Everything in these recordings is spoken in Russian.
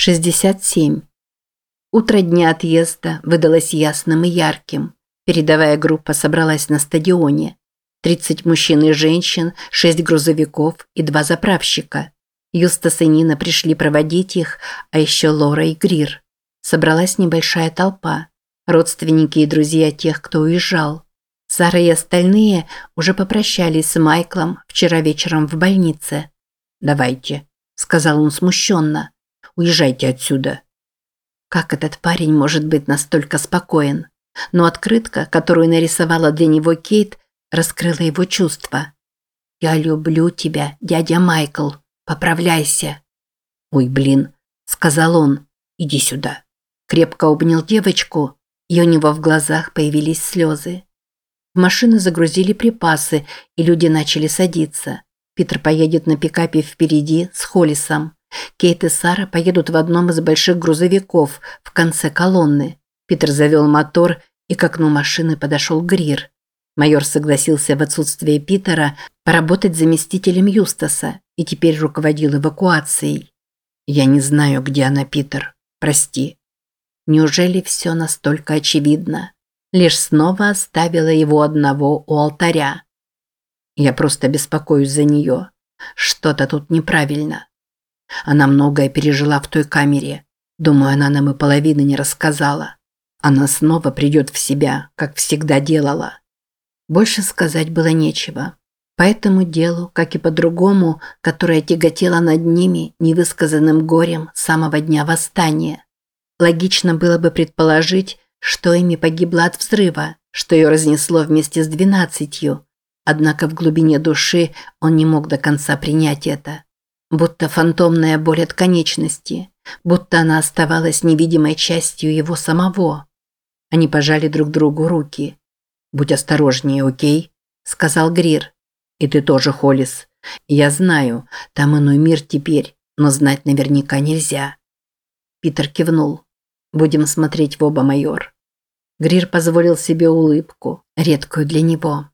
67. Утро дня отъезда выдалось ясным и ярким. Передовая группа собралась на стадионе. 30 мужчин и женщин, 6 грузовиков и два заправщика. Юстас и Нина пришли проводить их, а еще Лора и Грир. Собралась небольшая толпа. Родственники и друзья тех, кто уезжал. Сара и остальные уже попрощались с Майклом вчера вечером в больнице. «Давайте», – сказал он смущенно. «Уезжайте отсюда». Как этот парень может быть настолько спокоен? Но открытка, которую нарисовала для него Кейт, раскрыла его чувства. «Я люблю тебя, дядя Майкл. Поправляйся». «Ой, блин», – сказал он. «Иди сюда». Крепко обнял девочку, и у него в глазах появились слезы. В машины загрузили припасы, и люди начали садиться. Питер поедет на пикапе впереди с Холлисом. Кейт и Сара поедут в одном из больших грузовиков в конце колонны. Питер завел мотор, и к окну машины подошел Грир. Майор согласился в отсутствие Питера поработать заместителем Юстаса и теперь руководил эвакуацией. «Я не знаю, где она, Питер. Прости». Неужели все настолько очевидно? Лишь снова оставила его одного у алтаря. Я просто беспокоюсь за нее. Что-то тут неправильно. Она многое пережила в той камере. Думаю, она нам и половины не рассказала. Она снова придет в себя, как всегда делала. Больше сказать было нечего. По этому делу, как и по другому, которое тяготело над ними невысказанным горем самого дня восстания. Логично было бы предположить, что Эми погибла от взрыва, что ее разнесло вместе с двенадцатью. Однако в глубине души он не мог до конца принять это будто фантомная боль от конечности, будто она оставалась невидимой частью его самого. Они пожали друг другу руки. «Будь осторожнее, окей?» – сказал Грир. «И ты тоже, Холлис. Я знаю, там иной мир теперь, но знать наверняка нельзя». Питер кивнул. «Будем смотреть в оба, майор». Грир позволил себе улыбку, редкую для него.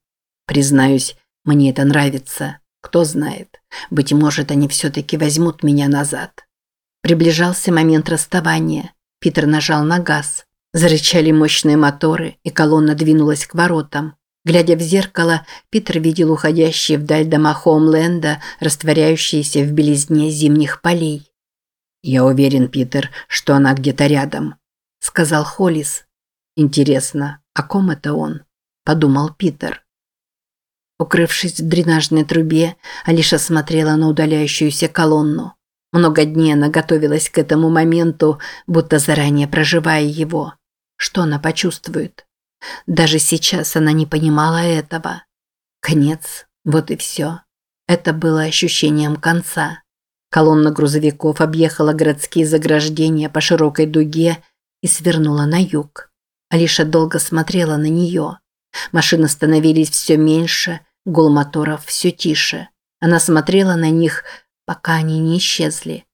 «Признаюсь, мне это нравится. Кто знает, быть может, они все-таки возьмут меня назад. Приближался момент расставания. Питер нажал на газ. Зарычали мощные моторы, и колонна двинулась к воротам. Глядя в зеркало, Питер видел уходящие вдаль дома Хоумленда, растворяющиеся в белизне зимних полей. «Я уверен, Питер, что она где-то рядом», – сказал Холлис. «Интересно, о ком это он?» – подумал Питер. Укрывшись в дренажной трубе, Алиша смотрела на удаляющуюся колонну. Много дней она готовилась к этому моменту, будто заранее проживая его. Что она почувствует? Даже сейчас она не понимала этого. Конец, вот и все. Это было ощущением конца. Колонна грузовиков объехала городские заграждения по широкой дуге и свернула на юг. Алиша долго смотрела на нее. Машины становились все меньше, гул моторов все тише. Она смотрела на них, пока они не исчезли.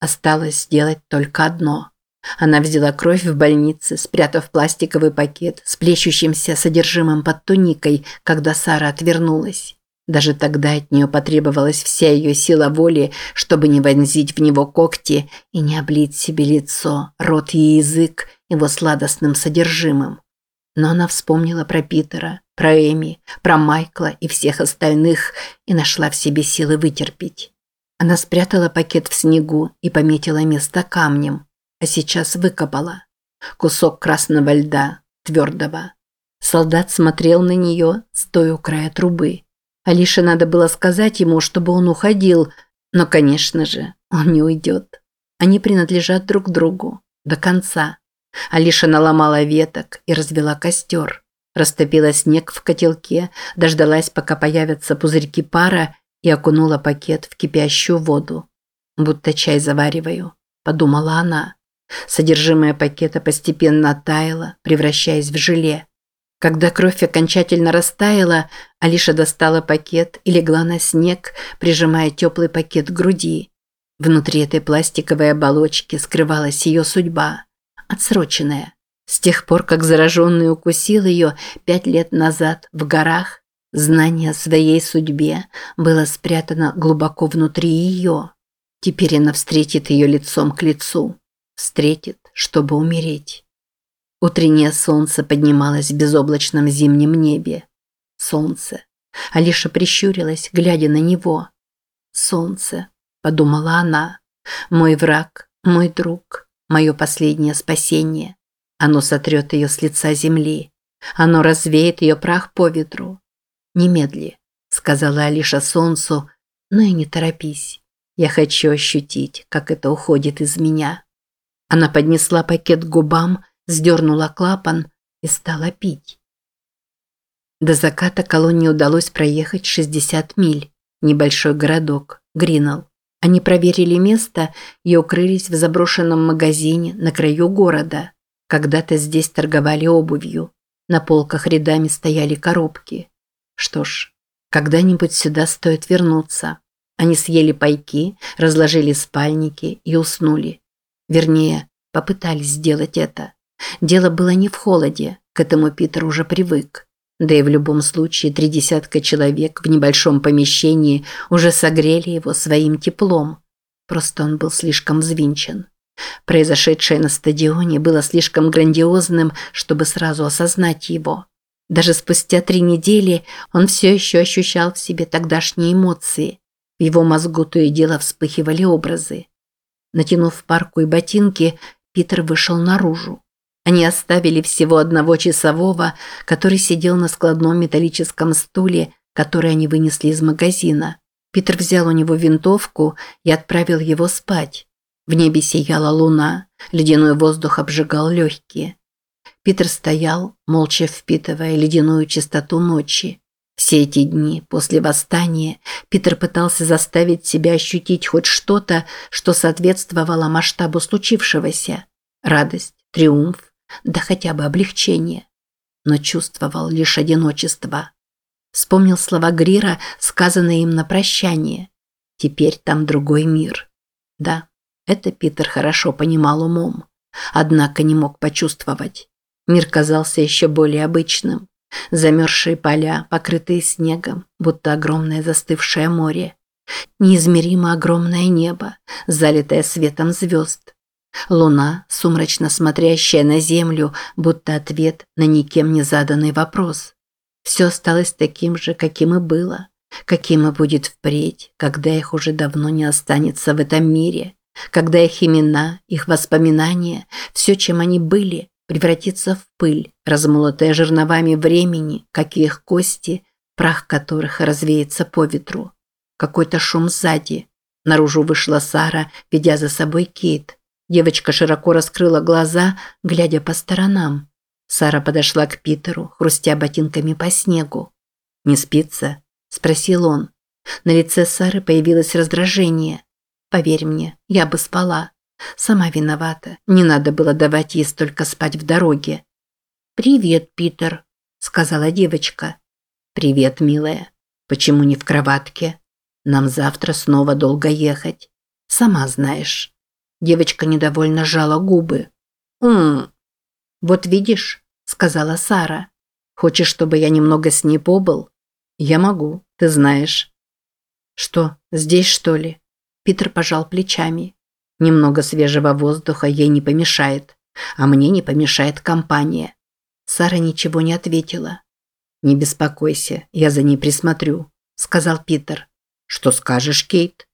Осталось сделать только одно. Она взяла кровь в больнице, спрятав пластиковый пакет с плещущимся содержимым под туникой, когда Сара отвернулась. Даже тогда от нее потребовалась вся ее сила воли, чтобы не вонзить в него когти и не облить себе лицо, рот и язык его сладостным содержимым. Но она вспомнила про Питера, про Эми, про Майкла и всех остальных и нашла в себе силы вытерпеть. Она спрятала пакет в снегу и пометила место камнем, а сейчас выкопала. Кусок красного льда, твердого. Солдат смотрел на нее, стоя у края трубы. Алише надо было сказать ему, чтобы он уходил, но, конечно же, он не уйдет. Они принадлежат друг другу до конца. Алиша наломала веток и развела костер. Растопила снег в котелке, дождалась, пока появятся пузырьки пара и окунула пакет в кипящую воду. «Будто чай завариваю», – подумала она. Содержимое пакета постепенно таяло, превращаясь в желе. Когда кровь окончательно растаяла, Алиша достала пакет и легла на снег, прижимая теплый пакет к груди. Внутри этой пластиковой оболочки скрывалась ее судьба отсроченная. С тех пор, как зараженный укусил ее пять лет назад в горах, знание о своей судьбе было спрятано глубоко внутри ее. Теперь она встретит ее лицом к лицу. Встретит, чтобы умереть. Утреннее солнце поднималось в безоблачном зимнем небе. Солнце. Алиша прищурилась, глядя на него. «Солнце», – подумала она, – «мой враг, мой друг, мое последнее спасение. Оно сотрет ее с лица земли. Оно развеет ее прах по ветру. Немедли, сказала Алиша солнцу, но и не торопись. Я хочу ощутить, как это уходит из меня. Она поднесла пакет к губам, сдернула клапан и стала пить. До заката колонне удалось проехать 60 миль. Небольшой городок, Гринелл. Они проверили место и укрылись в заброшенном магазине на краю города. Когда-то здесь торговали обувью. На полках рядами стояли коробки. Что ж, когда-нибудь сюда стоит вернуться. Они съели пайки, разложили спальники и уснули. Вернее, попытались сделать это. Дело было не в холоде, к этому Питер уже привык. Да и в любом случае три десятка человек в небольшом помещении уже согрели его своим теплом. Просто он был слишком взвинчен. Произошедшее на стадионе было слишком грандиозным, чтобы сразу осознать его. Даже спустя три недели он все еще ощущал в себе тогдашние эмоции. В его мозгу то и дело вспыхивали образы. Натянув парку и ботинки, Питер вышел наружу. Они оставили всего одного часового, который сидел на складном металлическом стуле, который они вынесли из магазина. Питер взял у него винтовку и отправил его спать. В небе сияла луна, ледяной воздух обжигал легкие. Питер стоял, молча впитывая ледяную чистоту ночи. Все эти дни после восстания Питер пытался заставить себя ощутить хоть что-то, что соответствовало масштабу случившегося. Радость, триумф, да хотя бы облегчение. Но чувствовал лишь одиночество. Вспомнил слова Грира, сказанные им на прощание. Теперь там другой мир. Да, это Питер хорошо понимал умом, однако не мог почувствовать. Мир казался еще более обычным. Замерзшие поля, покрытые снегом, будто огромное застывшее море. Неизмеримо огромное небо, залитое светом звезд. Луна, сумрачно смотрящая на землю, будто ответ на никем не заданный вопрос. Все осталось таким же, каким и было, каким и будет впредь, когда их уже давно не останется в этом мире когда их имена, их воспоминания, все, чем они были, превратится в пыль, размолотая жерновами времени, как и их кости, прах которых развеется по ветру. Какой-то шум сзади. Наружу вышла Сара, ведя за собой Кейт. Девочка широко раскрыла глаза, глядя по сторонам. Сара подошла к Питеру, хрустя ботинками по снегу. «Не спится?» – спросил он. На лице Сары появилось раздражение. Поверь мне, я бы спала. Сама виновата. Не надо было давать ей столько спать в дороге. «Привет, Питер», – сказала девочка. «Привет, милая. Почему не в кроватке? Нам завтра снова долго ехать. Сама знаешь». Девочка недовольно сжала губы. «М-м-м». «Вот видишь», – сказала Сара. «Хочешь, чтобы я немного с ней побыл?» «Я могу, ты знаешь». «Что, здесь, что ли?» Питер пожал плечами. Немного свежего воздуха ей не помешает, а мне не помешает компания. Сара ничего не ответила. «Не беспокойся, я за ней присмотрю», – сказал Питер. «Что скажешь, Кейт?»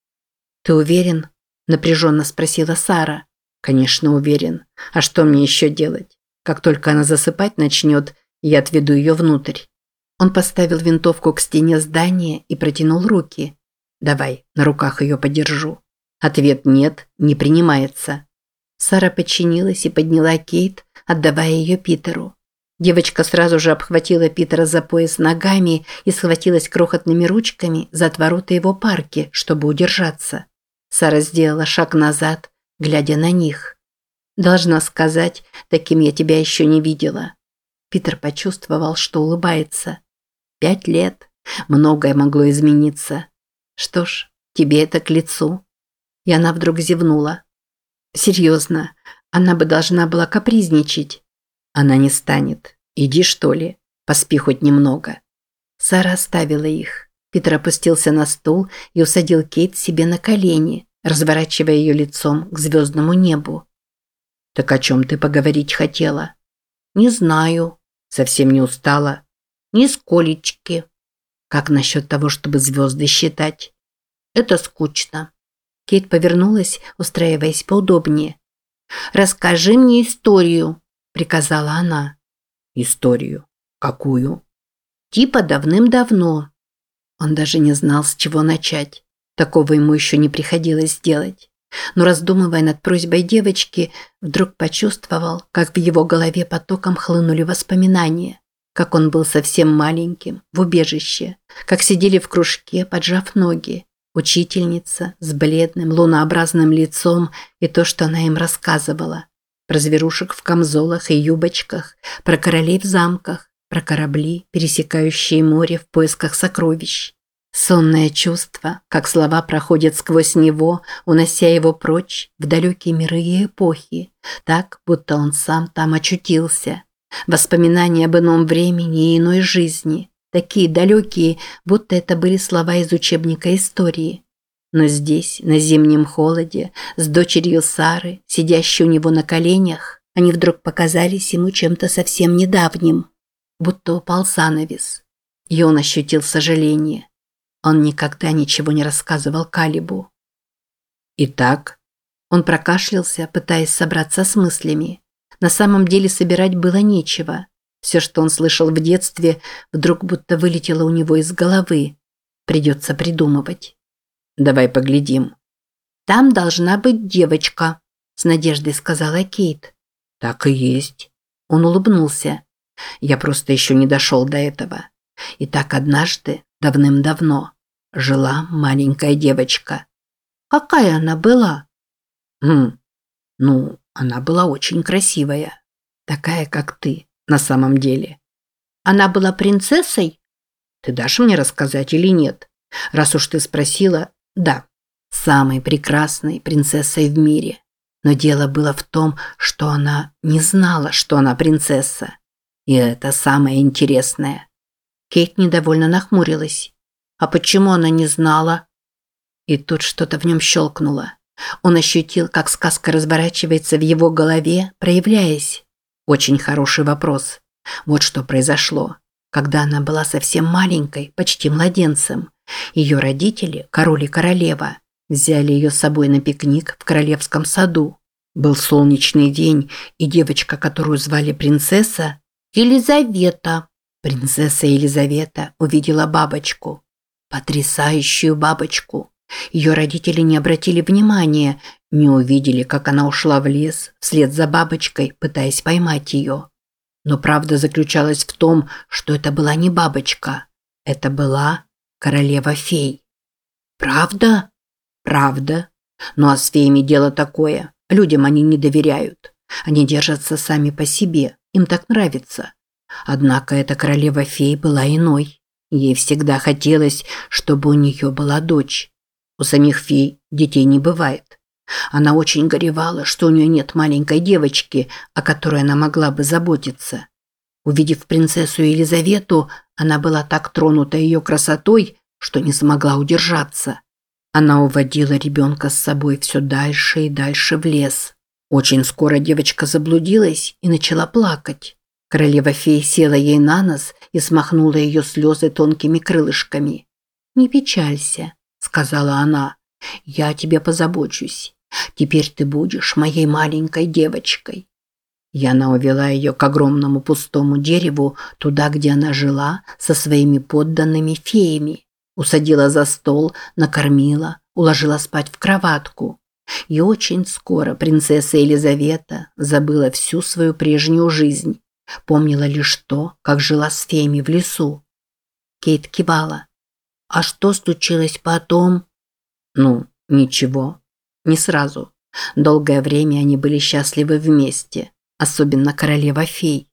«Ты уверен?» – напряженно спросила Сара. «Конечно, уверен. А что мне еще делать? Как только она засыпать начнет, я отведу ее внутрь». Он поставил винтовку к стене здания и протянул руки. Давай, на руках ее подержу. Ответ нет, не принимается. Сара подчинилась и подняла Кейт, отдавая ее Питеру. Девочка сразу же обхватила Питера за пояс ногами и схватилась крохотными ручками за отвороты его парки, чтобы удержаться. Сара сделала шаг назад, глядя на них. «Должна сказать, таким я тебя еще не видела». Питер почувствовал, что улыбается. «Пять лет. Многое могло измениться. Что ж, тебе это к лицу. И она вдруг зевнула. Серьезно, она бы должна была капризничать. Она не станет. Иди, что ли, поспи хоть немного. Сара оставила их. Питер опустился на стул и усадил Кейт себе на колени. разворачивая ее лицом к звездному небу. «Так о чем ты поговорить хотела?» «Не знаю». «Совсем не устала?» «Нисколечки». «Как насчет того, чтобы звезды считать?» «Это скучно». Кейт повернулась, устраиваясь поудобнее. «Расскажи мне историю», – приказала она. «Историю? Какую?» «Типа давным-давно». Он даже не знал, с чего начать. Такого ему еще не приходилось сделать. Но раздумывая над просьбой девочки, вдруг почувствовал, как в его голове потоком хлынули воспоминания. Как он был совсем маленьким, в убежище, как сидели в кружке, поджав ноги. Учительница с бледным лунообразным лицом и то, что она им рассказывала. Про зверушек в камзолах и юбочках, про королей в замках, про корабли, пересекающие море в поисках сокровищ. Сонное чувство, как слова проходят сквозь него, унося его прочь в далекие миры и эпохи, так, будто он сам там очутился. Воспоминания об ином времени и иной жизни, такие далекие, будто это были слова из учебника истории. Но здесь, на зимнем холоде, с дочерью Сары, сидящей у него на коленях, они вдруг показались ему чем-то совсем недавним, будто упал занавес. И он ощутил сожаление. Он никогда ничего не рассказывал Калибу. Итак, он прокашлялся, пытаясь собраться с мыслями. На самом деле собирать было нечего. Все, что он слышал в детстве, вдруг будто вылетело у него из головы. Придется придумывать. Давай поглядим. Там должна быть девочка, с надеждой сказала Кейт. Так и есть. Он улыбнулся. Я просто еще не дошел до этого. И так однажды, давным-давно, жила маленькая девочка. Какая она была? Хм, ну, она была очень красивая. Такая, как ты, на самом деле. Она была принцессой? Ты дашь мне рассказать или нет? Раз уж ты спросила, да, самой прекрасной принцессой в мире. Но дело было в том, что она не знала, что она принцесса. И это самое интересное. Кейт недовольно нахмурилась. А почему она не знала? И тут что-то в нем щелкнуло. Он ощутил, как сказка разворачивается в его голове, проявляясь. Очень хороший вопрос. Вот что произошло. Когда она была совсем маленькой, почти младенцем, ее родители, король и королева, взяли ее с собой на пикник в королевском саду. Был солнечный день, и девочка, которую звали принцесса, Елизавета. Принцесса Елизавета увидела бабочку. Потрясающую бабочку. Ее родители не обратили внимания, не увидели, как она ушла в лес вслед за бабочкой, пытаясь поймать ее. Но правда заключалась в том, что это была не бабочка. Это была королева-фей. Правда? Правда. Ну а с феями дело такое. Людям они не доверяют. Они держатся сами по себе. Им так нравится. Однако эта королева-фей была иной. Ей всегда хотелось, чтобы у нее была дочь. У самих фей детей не бывает. Она очень горевала, что у нее нет маленькой девочки, о которой она могла бы заботиться. Увидев принцессу Елизавету, она была так тронута ее красотой, что не смогла удержаться. Она уводила ребенка с собой все дальше и дальше в лес. Очень скоро девочка заблудилась и начала плакать. Королева-фея села ей на нос и смахнула ее слезы тонкими крылышками. «Не печалься», – сказала она. «Я о тебе позабочусь. Теперь ты будешь моей маленькой девочкой». И она увела ее к огромному пустому дереву, туда, где она жила, со своими подданными феями. Усадила за стол, накормила, уложила спать в кроватку. И очень скоро принцесса Елизавета забыла всю свою прежнюю жизнь Помнила лишь то, как жила с феями в лесу. Кейт кивала. А что случилось потом? Ну, ничего. Не сразу. Долгое время они были счастливы вместе, особенно королева фей.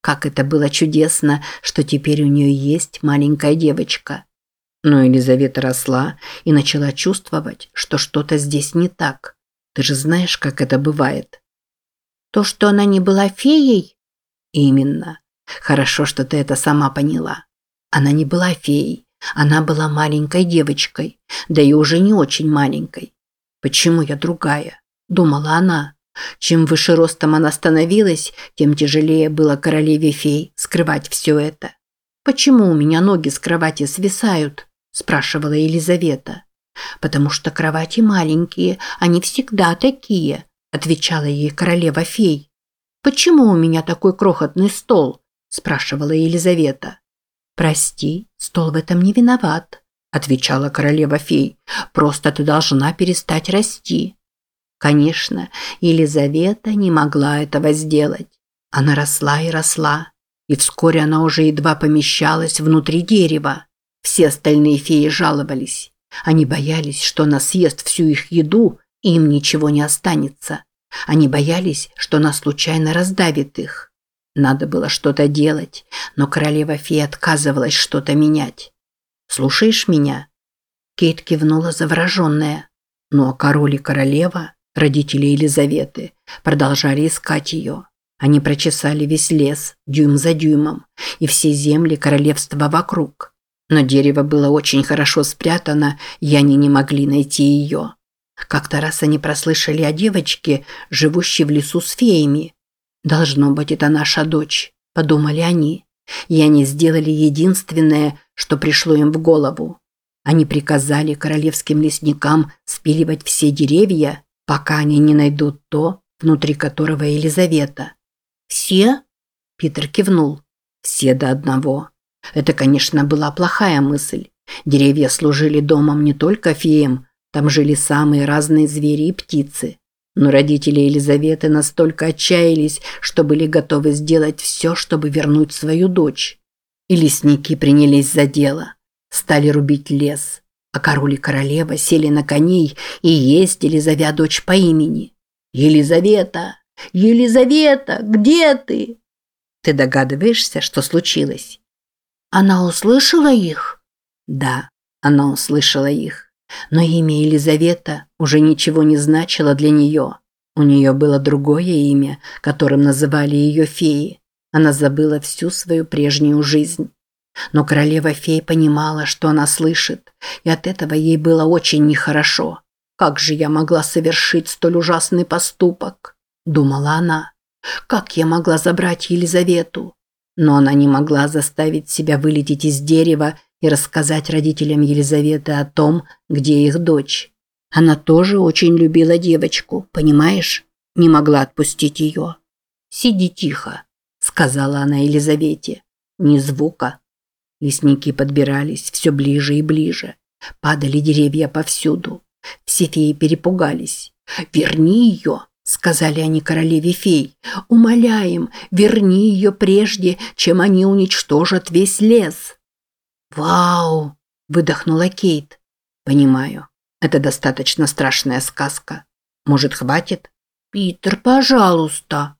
Как это было чудесно, что теперь у нее есть маленькая девочка. Но Елизавета росла и начала чувствовать, что что-то здесь не так. Ты же знаешь, как это бывает. То, что она не была феей? Именно. Хорошо, что ты это сама поняла. Она не была феей. Она была маленькой девочкой, да и уже не очень маленькой. Почему я другая? Думала она. Чем выше ростом она становилась, тем тяжелее было королеве фей скрывать все это. «Почему у меня ноги с кровати свисают?» – спрашивала Елизавета. «Потому что кровати маленькие, они всегда такие», – отвечала ей королева фей. «Почему у меня такой крохотный стол?» – спрашивала Елизавета. «Прости, стол в этом не виноват», – отвечала королева фей. «Просто ты должна перестать расти». Конечно, Елизавета не могла этого сделать. Она росла и росла, и вскоре она уже едва помещалась внутри дерева. Все остальные феи жаловались. Они боялись, что она съест всю их еду, и им ничего не останется. Они боялись, что она случайно раздавит их. Надо было что-то делать, но королева фей отказывалась что-то менять. «Слушаешь меня?» Кейт кивнула завороженная. Ну а король и королева Родители Елизаветы продолжали искать ее. Они прочесали весь лес, дюйм за дюймом, и все земли королевства вокруг. Но дерево было очень хорошо спрятано, и они не могли найти ее. Как-то раз они прослышали о девочке, живущей в лесу с феями. «Должно быть, это наша дочь», – подумали они. И они сделали единственное, что пришло им в голову. Они приказали королевским лесникам спиливать все деревья пока они не найдут то, внутри которого Елизавета. «Все?» – Питер кивнул. «Все до одного». Это, конечно, была плохая мысль. Деревья служили домом не только феям, там жили самые разные звери и птицы. Но родители Елизаветы настолько отчаялись, что были готовы сделать все, чтобы вернуть свою дочь. И лесники принялись за дело. Стали рубить лес, а король и королева сели на коней и ездили, зовя дочь по имени. «Елизавета! Елизавета! Где ты?» Ты догадываешься, что случилось? Она услышала их? Да, она услышала их. Но имя Елизавета уже ничего не значило для нее. У нее было другое имя, которым называли ее феи. Она забыла всю свою прежнюю жизнь. Но королева-фей понимала, что она слышит, и от этого ей было очень нехорошо. «Как же я могла совершить столь ужасный поступок?» – думала она. «Как я могла забрать Елизавету?» Но она не могла заставить себя вылететь из дерева и рассказать родителям Елизаветы о том, где их дочь. Она тоже очень любила девочку, понимаешь? Не могла отпустить ее. «Сиди тихо», – сказала она Елизавете. «Ни звука, Лесники подбирались все ближе и ближе. Падали деревья повсюду. Все феи перепугались. «Верни ее!» – сказали они королеве фей. «Умоляем, верни ее прежде, чем они уничтожат весь лес!» «Вау!» – выдохнула Кейт. «Понимаю, это достаточно страшная сказка. Может, хватит?» «Питер, пожалуйста!»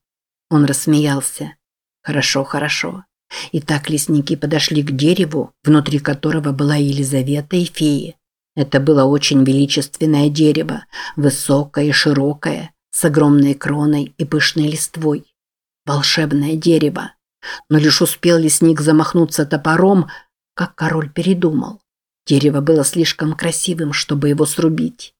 Он рассмеялся. «Хорошо, хорошо. Итак, лесники подошли к дереву, внутри которого была Елизавета и феи. Это было очень величественное дерево, высокое и широкое, с огромной кроной и пышной листвой. Волшебное дерево. Но лишь успел лесник замахнуться топором, как король передумал. Дерево было слишком красивым, чтобы его срубить.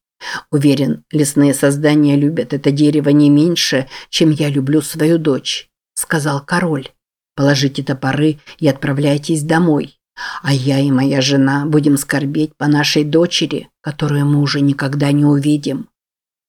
Уверен, лесные создания любят это дерево не меньше, чем я люблю свою дочь, сказал король. Положите топоры и отправляйтесь домой. А я и моя жена будем скорбеть по нашей дочери, которую мы уже никогда не увидим.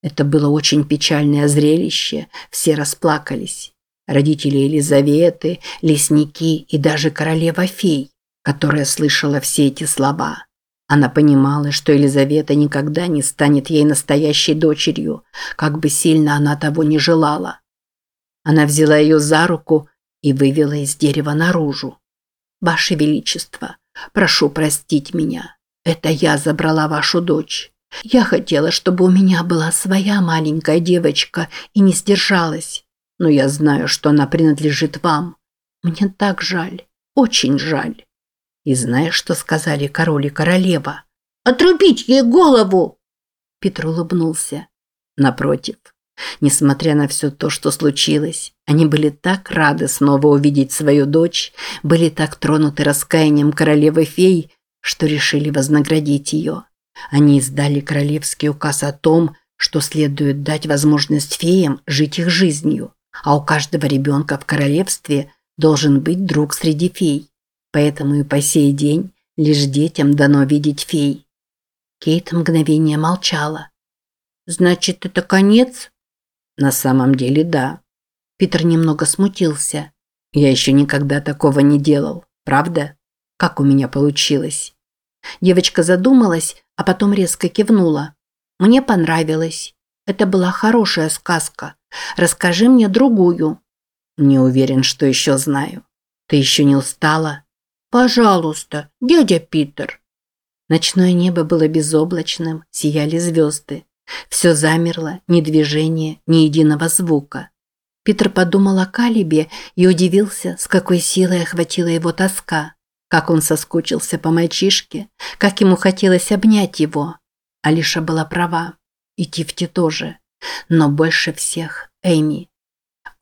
Это было очень печальное зрелище, все расплакались. Родители Елизаветы, лесники и даже королева фей, которая слышала все эти слова. Она понимала, что Елизавета никогда не станет ей настоящей дочерью, как бы сильно она того не желала. Она взяла ее за руку и вывела из дерева наружу. «Ваше Величество, прошу простить меня. Это я забрала вашу дочь. Я хотела, чтобы у меня была своя маленькая девочка и не сдержалась. Но я знаю, что она принадлежит вам. Мне так жаль, очень жаль». И знаешь, что сказали король и королева? «Отрубить ей голову!» Петр улыбнулся. Напротив, Несмотря на все то, что случилось, они были так рады снова увидеть свою дочь, были так тронуты раскаянием королевы фей, что решили вознаградить ее. Они издали королевский указ о том, что следует дать возможность феям жить их жизнью, а у каждого ребенка в королевстве должен быть друг среди фей. Поэтому и по сей день лишь детям дано видеть фей. Кейт мгновение молчала. «Значит, это конец?» «На самом деле, да». Питер немного смутился. «Я еще никогда такого не делал, правда? Как у меня получилось?» Девочка задумалась, а потом резко кивнула. «Мне понравилось. Это была хорошая сказка. Расскажи мне другую». «Не уверен, что еще знаю. Ты еще не устала?» «Пожалуйста, дядя Питер». Ночное небо было безоблачным, сияли звезды. Все замерло, ни движения, ни единого звука. Питер подумал о Калибе и удивился, с какой силой охватила его тоска. Как он соскучился по мальчишке, как ему хотелось обнять его. Алиша была права. И Тифти тоже. Но больше всех Эми.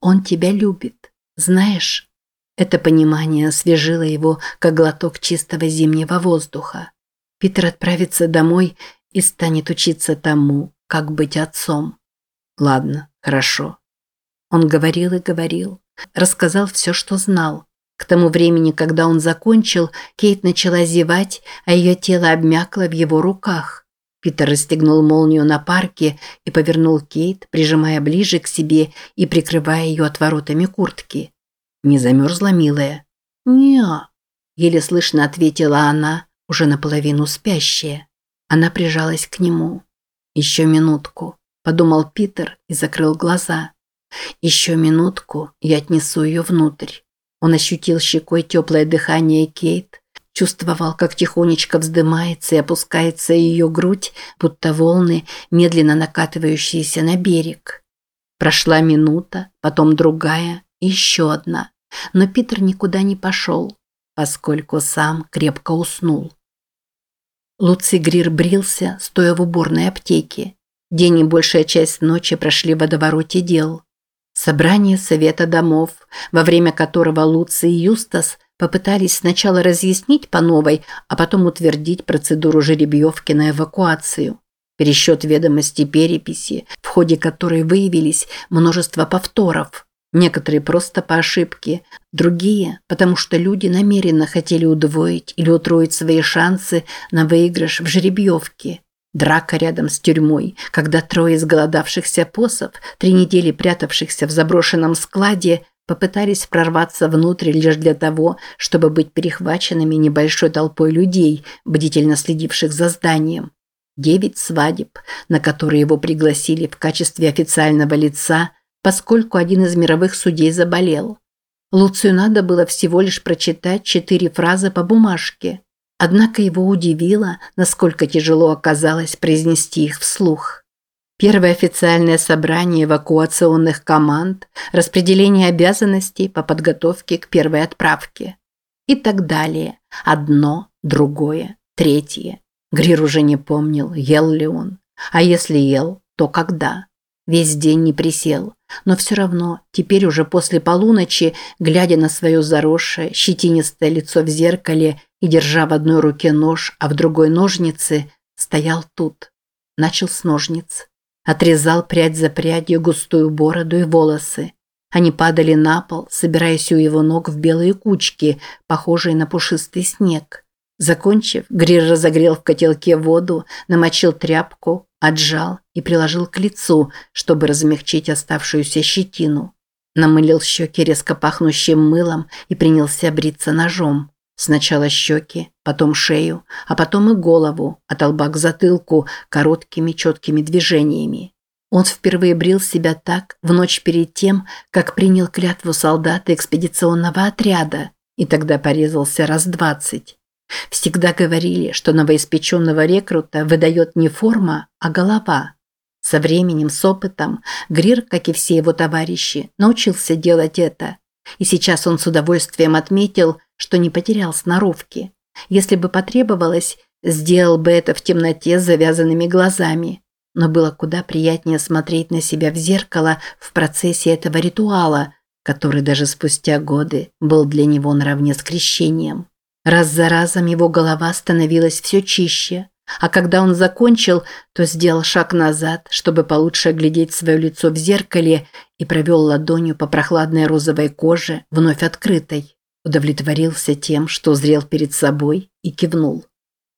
Он тебя любит. Знаешь? Это понимание освежило его, как глоток чистого зимнего воздуха. Питер отправится домой и станет учиться тому, как быть отцом. Ладно, хорошо. Он говорил и говорил. Рассказал все, что знал. К тому времени, когда он закончил, Кейт начала зевать, а ее тело обмякло в его руках. Питер расстегнул молнию на парке и повернул Кейт, прижимая ближе к себе и прикрывая ее отворотами куртки. «Не замерзла, милая?» «Не-а», еле слышно ответила она, уже наполовину спящая. Она прижалась к нему. «Еще минутку», – подумал Питер и закрыл глаза. «Еще минутку, я отнесу ее внутрь». Он ощутил щекой теплое дыхание Кейт, чувствовал, как тихонечко вздымается и опускается ее грудь, будто волны, медленно накатывающиеся на берег. Прошла минута, потом другая еще одна. Но Питер никуда не пошел, поскольку сам крепко уснул. Луций Грир брился, стоя в уборной аптеке. День и большая часть ночи прошли в водовороте дел. Собрание Совета домов, во время которого Луций и Юстас попытались сначала разъяснить по новой, а потом утвердить процедуру жеребьевки на эвакуацию. Пересчет ведомостей переписи, в ходе которой выявились множество повторов. Некоторые просто по ошибке, другие, потому что люди намеренно хотели удвоить или утроить свои шансы на выигрыш в жеребьевке. Драка рядом с тюрьмой, когда трое изголодавшихся посов, три недели прятавшихся в заброшенном складе, попытались прорваться внутрь лишь для того, чтобы быть перехваченными небольшой толпой людей, бдительно следивших за зданием. Девять свадеб, на которые его пригласили в качестве официального лица, поскольку один из мировых судей заболел. Луцию надо было всего лишь прочитать четыре фразы по бумажке. Однако его удивило, насколько тяжело оказалось произнести их вслух. Первое официальное собрание эвакуационных команд, распределение обязанностей по подготовке к первой отправке. И так далее. Одно, другое, третье. Грир уже не помнил, ел ли он. А если ел, то когда. Весь день не присел, но все равно, теперь уже после полуночи, глядя на свое заросшее, щетинистое лицо в зеркале и держа в одной руке нож, а в другой ножницы, стоял тут. Начал с ножниц. Отрезал прядь за прядью густую бороду и волосы. Они падали на пол, собираясь у его ног в белые кучки, похожие на пушистый снег. Закончив, Грир разогрел в котелке воду, намочил тряпку, отжал и приложил к лицу, чтобы размягчить оставшуюся щетину. Намылил щеки резко пахнущим мылом и принялся бриться ножом. Сначала щеки, потом шею, а потом и голову, от лба к затылку, короткими четкими движениями. Он впервые брил себя так в ночь перед тем, как принял клятву солдата экспедиционного отряда, и тогда порезался раз двадцать. Всегда говорили, что новоиспеченного рекрута выдает не форма, а голова. Со временем, с опытом, Грир, как и все его товарищи, научился делать это. И сейчас он с удовольствием отметил, что не потерял сноровки. Если бы потребовалось, сделал бы это в темноте с завязанными глазами. Но было куда приятнее смотреть на себя в зеркало в процессе этого ритуала, который даже спустя годы был для него наравне с крещением. Раз за разом его голова становилась все чище, А когда он закончил, то сделал шаг назад, чтобы получше оглядеть свое лицо в зеркале и провел ладонью по прохладной розовой коже, вновь открытой. Удовлетворился тем, что зрел перед собой и кивнул.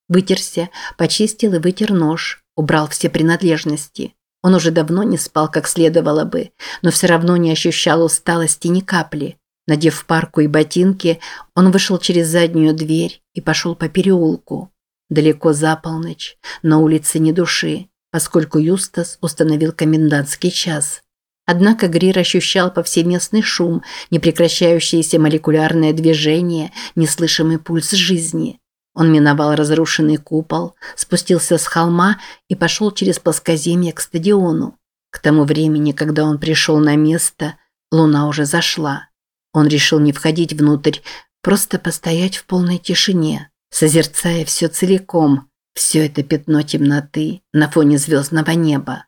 Вытерся, почистил и вытер нож, убрал все принадлежности. Он уже давно не спал, как следовало бы, но все равно не ощущал усталости ни капли. Надев парку и ботинки, он вышел через заднюю дверь и пошел по переулку. Далеко за полночь, на улице ни души, поскольку Юстас установил комендантский час. Однако Грир ощущал повсеместный шум, непрекращающееся молекулярное движение, неслышимый пульс жизни. Он миновал разрушенный купол, спустился с холма и пошел через плоскоземье к стадиону. К тому времени, когда он пришел на место, луна уже зашла. Он решил не входить внутрь, просто постоять в полной тишине, созерцая все целиком, все это пятно темноты на фоне звездного неба.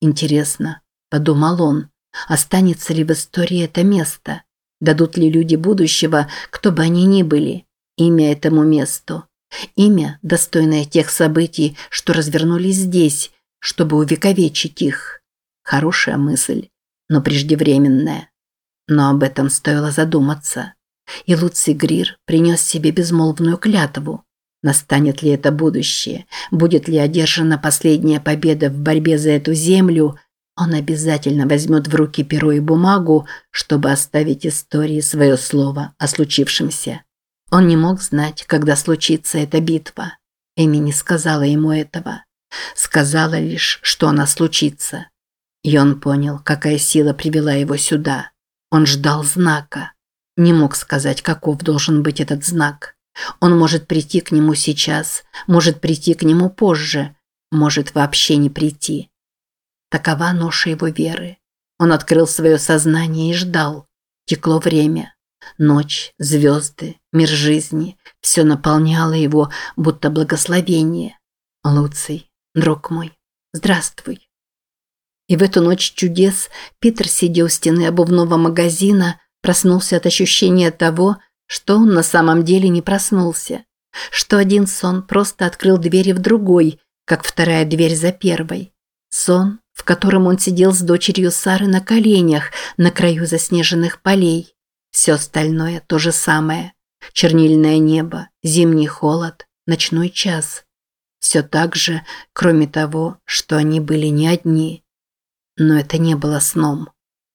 Интересно, подумал он, останется ли в истории это место? Дадут ли люди будущего, кто бы они ни были, имя этому месту? Имя, достойное тех событий, что развернулись здесь, чтобы увековечить их. Хорошая мысль, но преждевременная. Но об этом стоило задуматься. И Луций Грир принес себе безмолвную клятву. Настанет ли это будущее, будет ли одержана последняя победа в борьбе за эту землю, он обязательно возьмет в руки перо и бумагу, чтобы оставить истории свое слово о случившемся. Он не мог знать, когда случится эта битва. Эми не сказала ему этого. Сказала лишь, что она случится. И он понял, какая сила привела его сюда. Он ждал знака. Не мог сказать, каков должен быть этот знак. Он может прийти к нему сейчас, может прийти к нему позже, может вообще не прийти. Такова ноша его веры. Он открыл свое сознание и ждал. Текло время. Ночь, звезды, мир жизни – все наполняло его, будто благословение. Луций, друг мой, здравствуй. И в эту ночь чудес Питер, сидя у стены обувного магазина, Проснулся от ощущения того, что он на самом деле не проснулся. Что один сон просто открыл двери в другой, как вторая дверь за первой. Сон, в котором он сидел с дочерью Сары на коленях на краю заснеженных полей. Все остальное то же самое. Чернильное небо, зимний холод, ночной час. Все так же, кроме того, что они были не одни. Но это не было сном.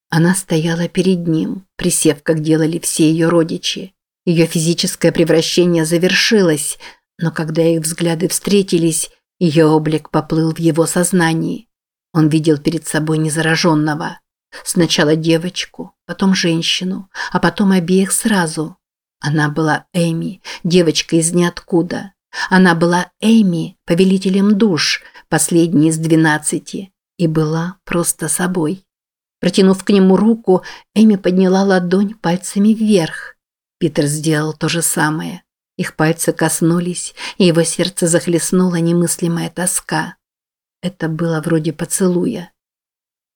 Она стояла перед ним, присев, как делали все ее родичи. Ее физическое превращение завершилось, но когда их взгляды встретились, ее облик поплыл в его сознании. Он видел перед собой незараженного. Сначала девочку, потом женщину, а потом обеих сразу. Она была Эми, девочка из ниоткуда. Она была Эми, повелителем душ, последней из двенадцати, и была просто собой. Протянув к нему руку, Эми подняла ладонь пальцами вверх. Питер сделал то же самое. Их пальцы коснулись, и его сердце захлестнула немыслимая тоска. Это было вроде поцелуя.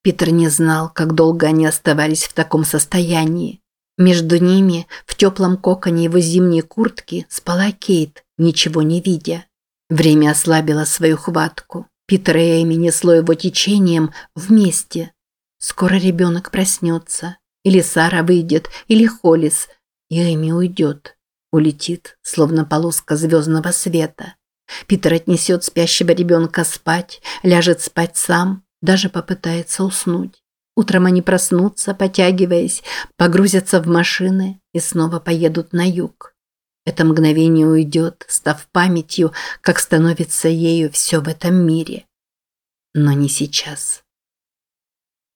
Питер не знал, как долго они оставались в таком состоянии. Между ними, в теплом коконе его зимней куртки, спала Кейт, ничего не видя. Время ослабило свою хватку. Питер и Эми несло его течением вместе, Скоро ребенок проснется. Или Сара выйдет, или Холлис, и Эми уйдет. Улетит, словно полоска звездного света. Питер отнесет спящего ребенка спать, ляжет спать сам, даже попытается уснуть. Утром они проснутся, потягиваясь, погрузятся в машины и снова поедут на юг. Это мгновение уйдет, став памятью, как становится ею все в этом мире. Но не сейчас.